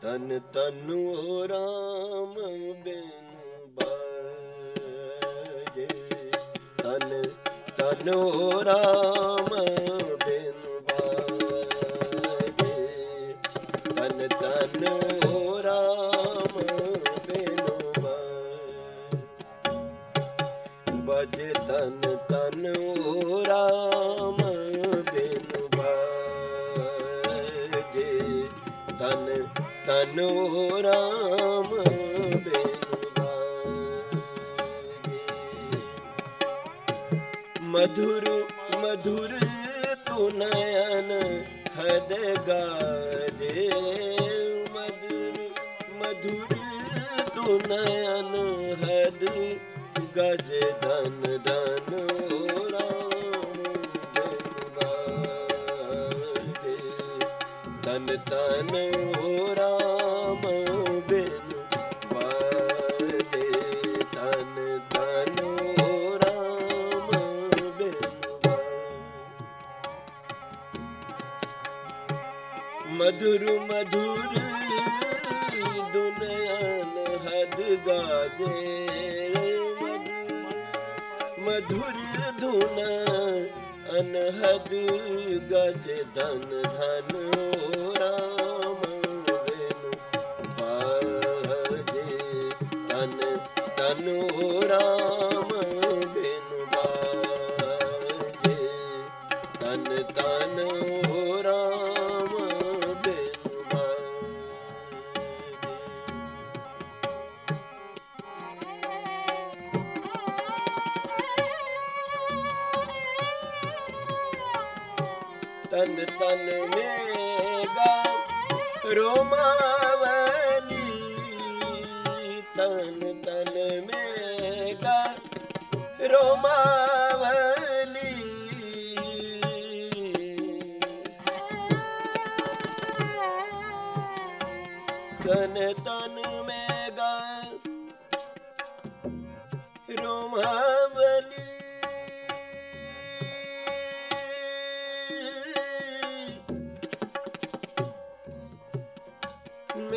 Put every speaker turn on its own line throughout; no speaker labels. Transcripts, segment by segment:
ਤਨ ਤਨੁ ਰਾਮ ਬਿਨ ਬਾਜੇ। ਤਨ ਤਨੁ ਰਾਮ ਬਿਨ ਬਾਜੇ। ਤਨ ਤਨੁ ਰਾਮ ਬਿਨ ਬਾਜੇ। ਬਜੇ ਤਨ ਤਨੁ ਤਨੁ ਰਾਮ ਮਧੁਰ ਮਧੁਰ ਤੂ ਨਯਨ ਹਦ ਗਾਜੇ ਮਧੁਰ ਮਧੁਰ ਤੂ ਨਯਨ ਹਦ ਗਜ। ਧਨ ਧਨ ਰਾਮ ਬਿਨ ਬਾਜੇ ਤਨ ਤਨ ਰਾਮ ਮਧੁਰ ਮਧੁਰ, ਦੁਨਿਆਨ ਹਦ ਗਾਜੇ। ਮਧੁਰ ਧੁਨ ਅਨਹਦ ਗਜ। ਧਨ ਧਨ ਰਾਮ ਬਿਨ ਬਾਜੇ ਤਨ ਤਨ ਰਾਮ ਬਿਨ ਬਾਜੇ ਤਨ ਤਨ ਤਨ ਤਨ ਮੇਗਾ ਰੋਮਾਵਲੀ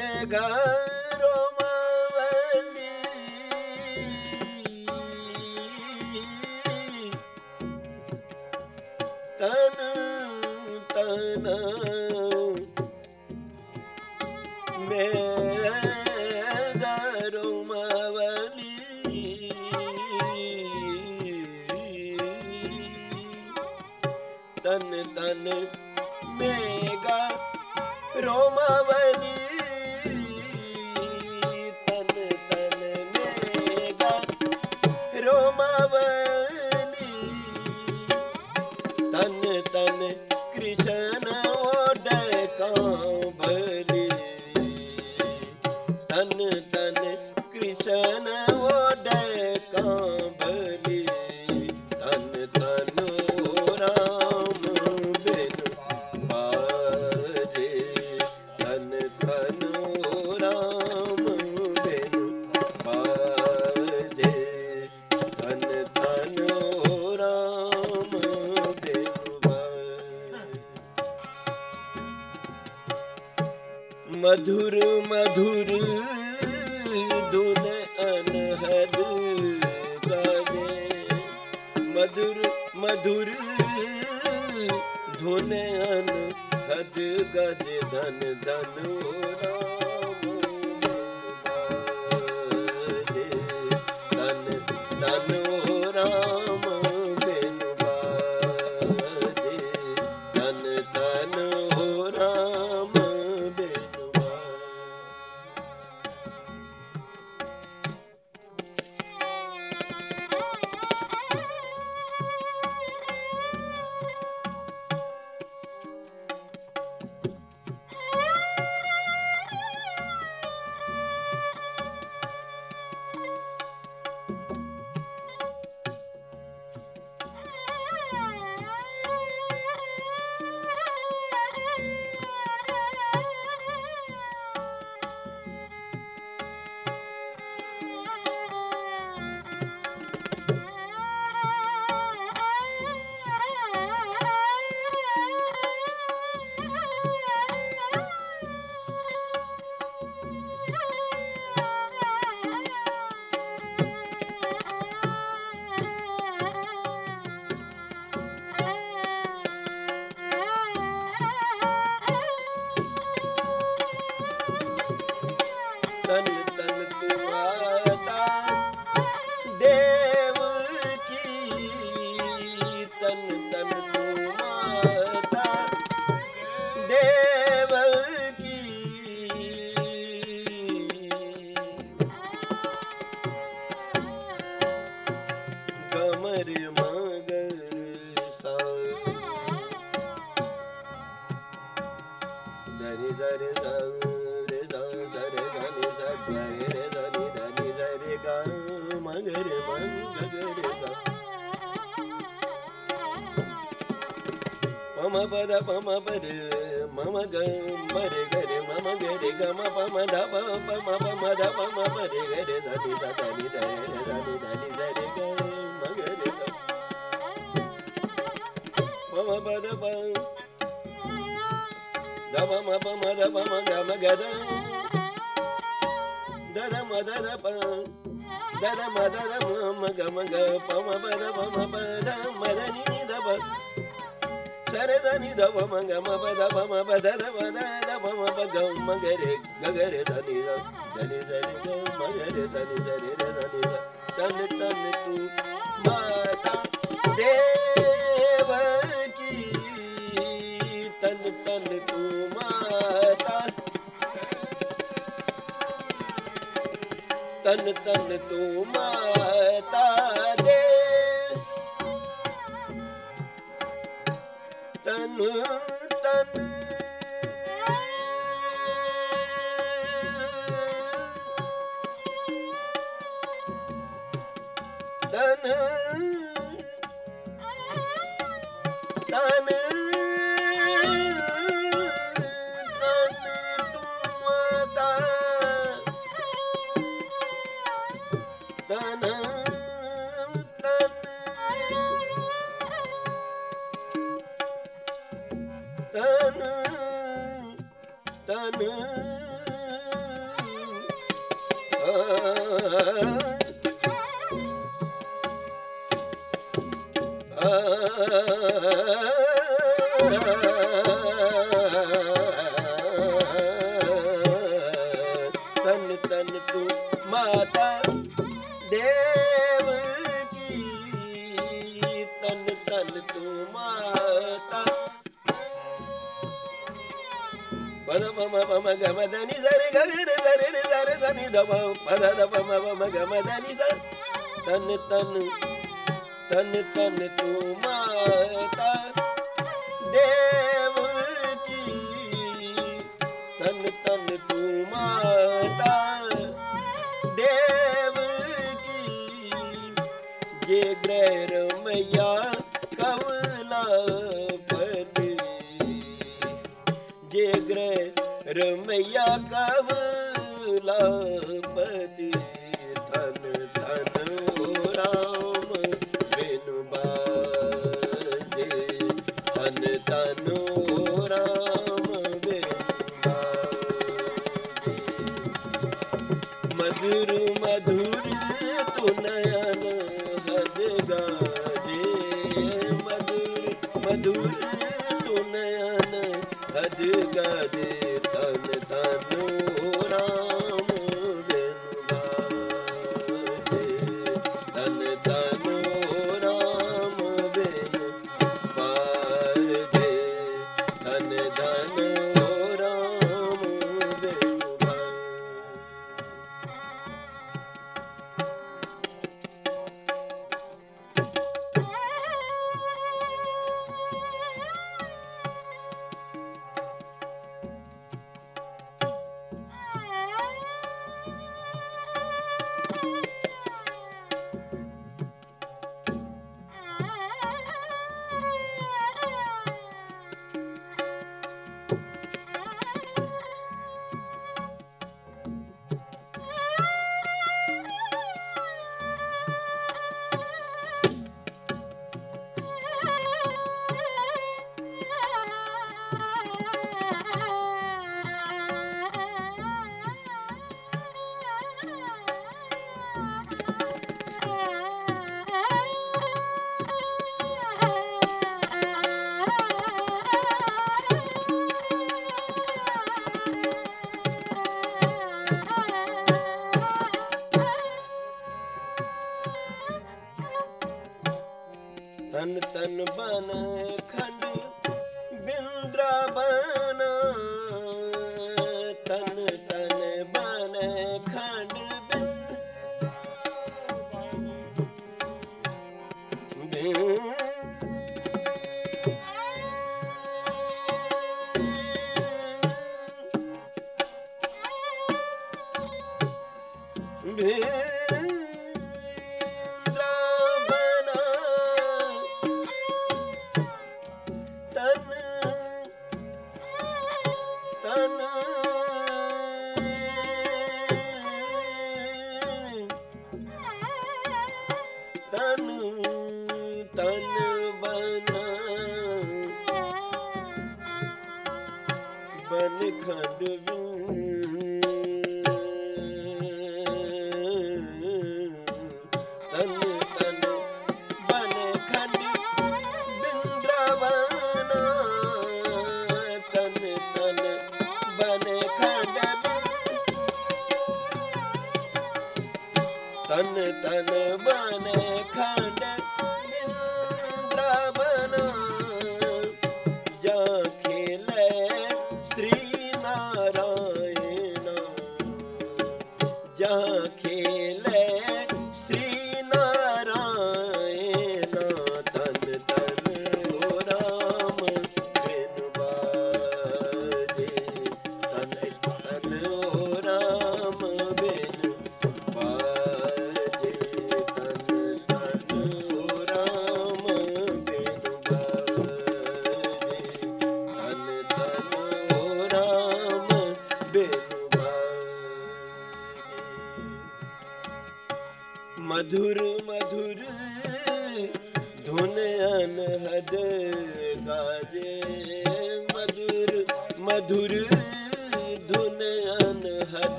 ਮੇਗਾ ਕ੍ਰਿਸ਼ਨ ਗਜ ਧਨ ਧਨ Buddy, ni da ba manga ma ba da ba ma ba da da ba da da ba ma ba ga ma ga re ga ga re da ni da da ni da ni ga ma ga re da ni da re da da ni da ta ni ta ni tu ma ta de ba ki ta ni ta ni tu ma ta ta ni ta ni tu ma ta तन ਤਨ ਤਨ పద పమ పమ గమదని సరి గరి సరి సరి సని దమ పద పమ పమ గమదని స తన్ తన్ తన్ తన్ తూ మాత దేవ కీ తన్ తన్ తూ మాత దేవ కీ జయ గ్రహ రమయ్యా ਰਮਈਆ ਕਵਲਾ ਪਤੀ ਧਨ ਧਨ ਰਾਮ ਬਿਨੁ ਬਾਜੇ। ਧਨ ਧਨ ਰਾਮ ਬਿਨੁ ਮਧੁਰ ਮਧੁਰ ਤੂ ਨਯਨ ਹਦ ਗਾਜੇ। ਮਧੁਰ ਮਧੁਰ ਤੂ ਨਯਨ ਹਦ ਗਾਜੇ। ਤਨ ਤਨ ਬਨ ਖੰਡ ਬਿੰਦਰਾ ਬਨਾ। ਬਨ ਖੰਡ ਤਨ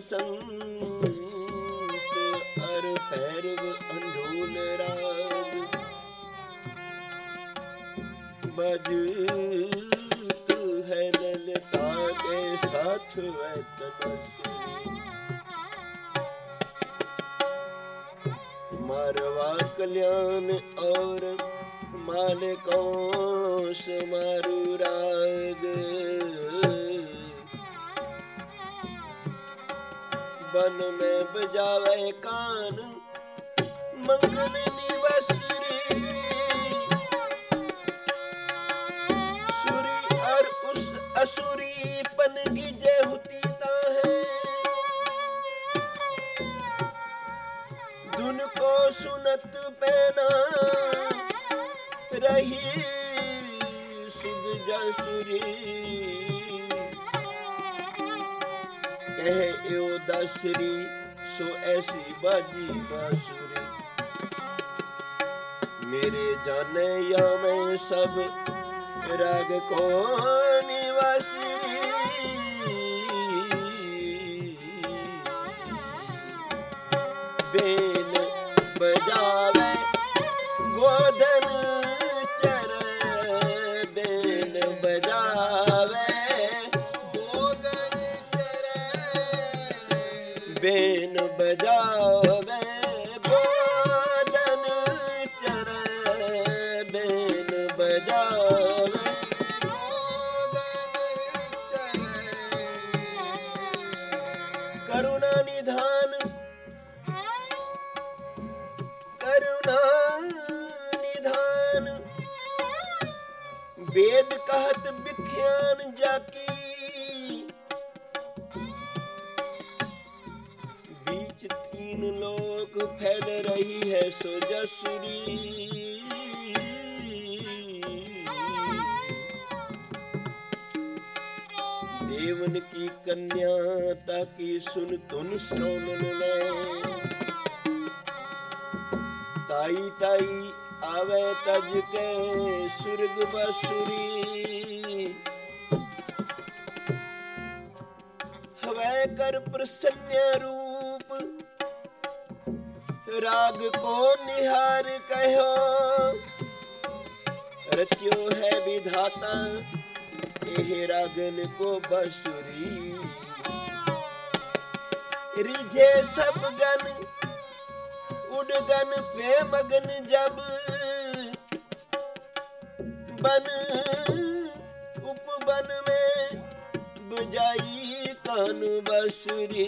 ਸੰਤ ਅਰ ਭੈਰਵ ਅੰਡੋਲ ਰਾਜ ਬਜਤ ਹੈ ਲਲਤਾ ਦੇ ਸਾਥ ਵੈ ਤਨਸੀ ਮਾਰਵਾ ਕਲਿਆਣ ਔਰ ਮਾਲਕੋਂ ਸਮਾਰੂ ਰਾਜ बन में बजावे कान मंगल निवसरी सुरी और उस असुरी पन की जय होती है धुन को सुनत पैना रही सुध जसुरी कह ਦਸ਼ਰੀ ਸੋ ਐਸੀ ਬਾਜੀ ਬਾਸ਼ੁਰੀ ਮੇਰੇ ਜਾਣੇ ਆਵੇਂ ਸਭ ਰਗ ਕੋ ਬੇਨ ਬਜਾਵੇ ਗੋਦਨ ਕਰੁਣਾ ਕਰੁਣਾ ਵੇਦ ਕਹਤ ਵਿਖਿਆਨ ਜਾ ਗਈ ਹੈ ਸੁਜਸਰੀ ਦੇਵਨ ਕੀ ਕੰਨਿਆ ਤਾ ਕੀ ਸੁਨ ਤੁਨ ਸੋਨਨ ਲੈ। ਤਾਈ ਤਾਈ ਆਵੇ ਤਜ ਕੇ ਸੁਰਗ ਬਸਰੀ। ਹਵੇ ਕਰ ਪ੍ਰਸੰਨ ਰੂ ਰਾਗ ਕੋ ਨਿਹਾਰ ਕਹਿਓ ਰਚਿਓ ਹੈ ਵਿਧਾਤਾ ਇਹ ਰਾਗਨ ਕੋ ਬਸੁਰੀ ਰਿਝੇ ਸਭ ਗਨ उड़गन पे मगन जब बन उपवन में बुझाई कान बसुरी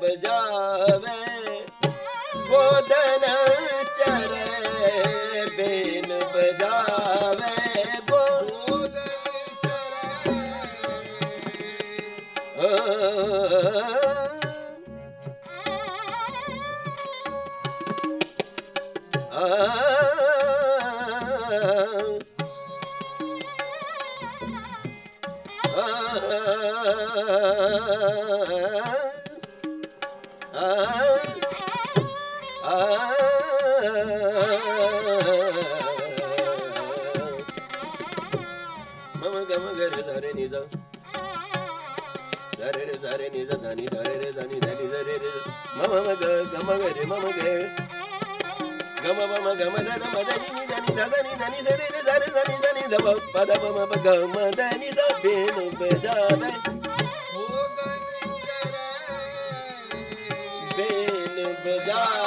ਬਜਾਵੇ ਦਿਨ మమ గమ గరి ధరి నిజ సరే రే సరే నిజ ధని ధరి రే ధని ధని ధరి రే మమ గ గమ గరి మమ గ గమ మమ గమ ధన మదని ని ధని ధని ధని సరే రే సరే ధని ధని ధవ పద మమ గమ ధని ధ బేను బజావే बेन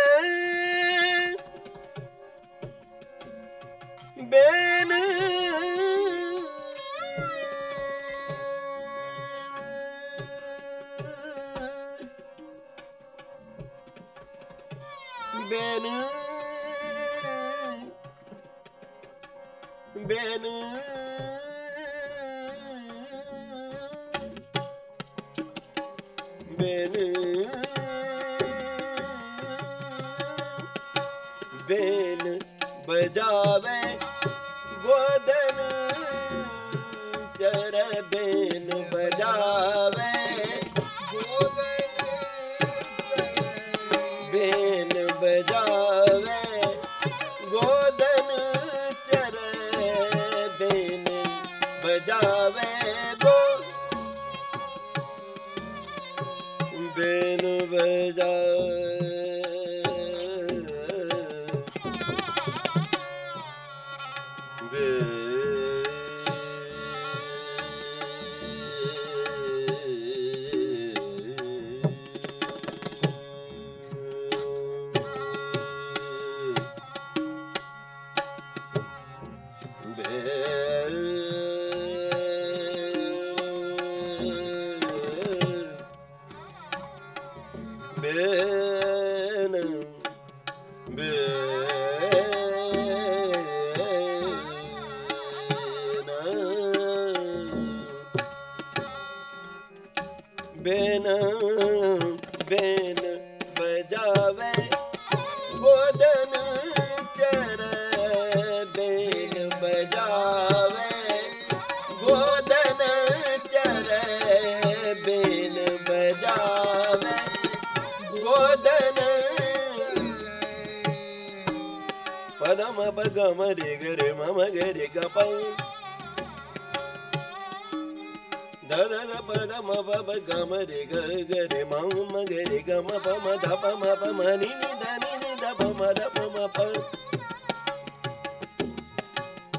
बेन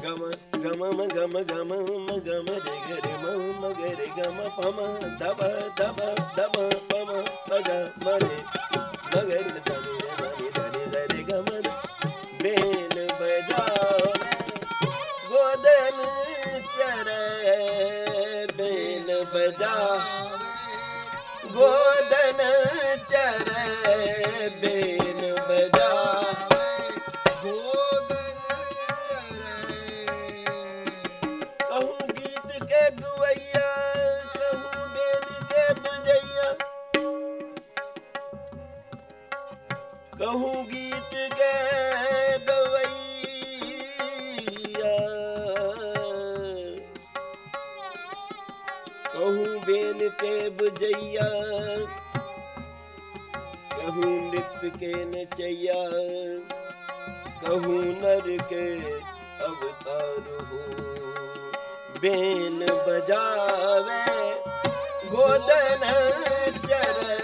గమ గమ మ గమ గమ మ గమ రే గరే మమ గరే గమ పమ దబ దబ దబ పమ పగ మరే మగరి ద बेन के बुझैया कहूँ नृत्य के नचैया कहूँ नर के अवतार हो बेन बजावे गोदन चरे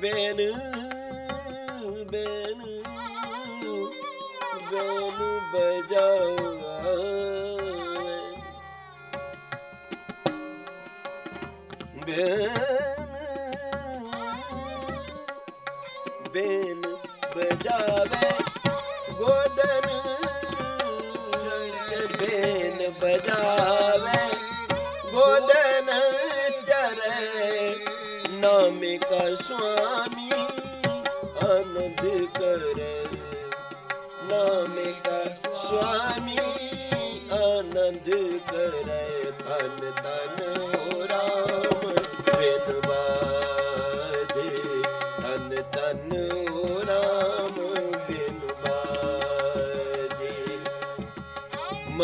ਬੇਨੂ ਬਜਾਵੇ ਗੋਦਨ ਚਰੇ ਨਾਮ ਕਾ ਸੁਆਮੀ ਆਨੰਦ ਕਰੇ ਨਾਮ ਕਾ ਸੁਆਮੀ ਆਨੰਦ ਕਰੇ ਤਨ ਤਨ ਹੋ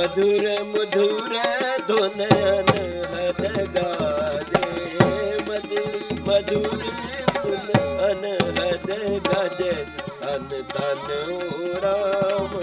मधुर मधुर धुन हद गाजे मधुर मधुर धुन अनहद गाजे तन तन ओ राम